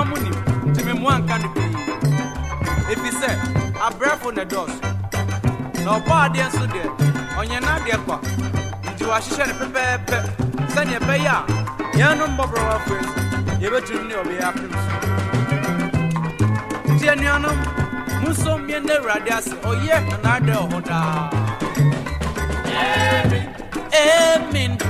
paa mu nim nti me mmoa nka no pii. Ɛfiri sɛ abrɛfo ne dɔɔso na ɔbɔ adeɛ nso deɛ ɔnyɛ n'adeɛ kwa. Nti wahyehyɛ no pɛpɛɛpɛ sɛneɛ ɛbɛyɛ a yɛnom mmɔborɔwafo yi yɛbɛtumi ne ɔbɛyɛ apem so. Nti anuanom monso mmie nda awurade ase. Ɔyɛ na n'adeɛ wɔ hɔ daa. Amen. Amen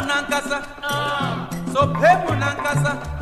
Sophemu Nankasa. Sophemu Nankasa.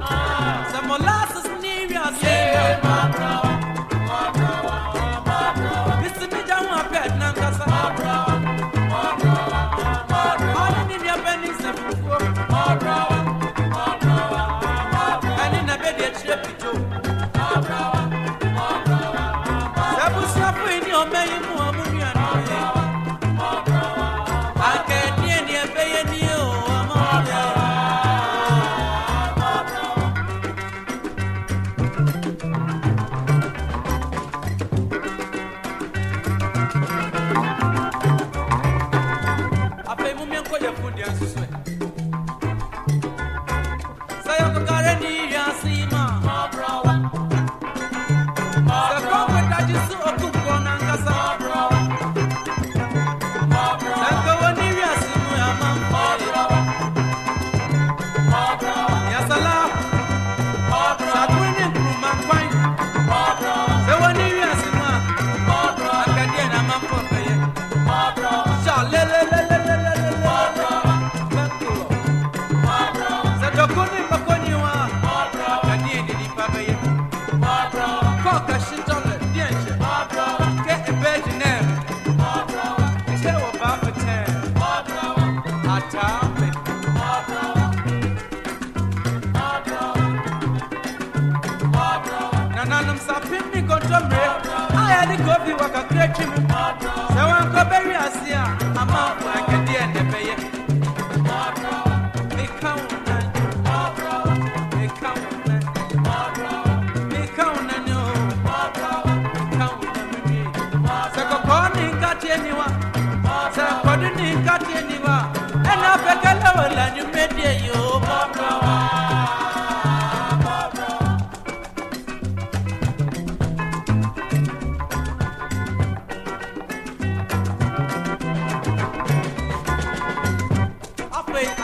A twi mu sɛ wankɔ bɛwi ase a amanfo akadeɛ ne bɛyɛ meka wo nan meka wo nan meka wo nan o meka wo nan mewie sɛ kɔkɔɔ ne nkateɛ ni wa sɛ kɔde ne nkateɛ ni wa ɛna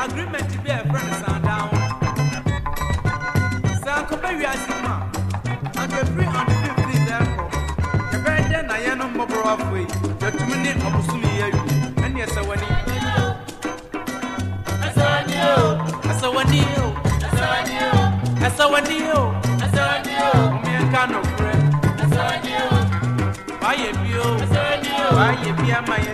agreement bi a ɛfrɛ no sandown sɛ akɔbɛ wiase mu a anka firi on the 15 therefore yɛbɛyɛ dɛn na yɛno mmɔborɔ afo yi yɛtumi ne ɔbosom yi awie ɛne ɛsɛ w'ani ɛsɛ w'ani o ɛsɛ w'ani o womeɛnka nokorɛ waayɛ bio waayɛ bi ama yɛ anuanom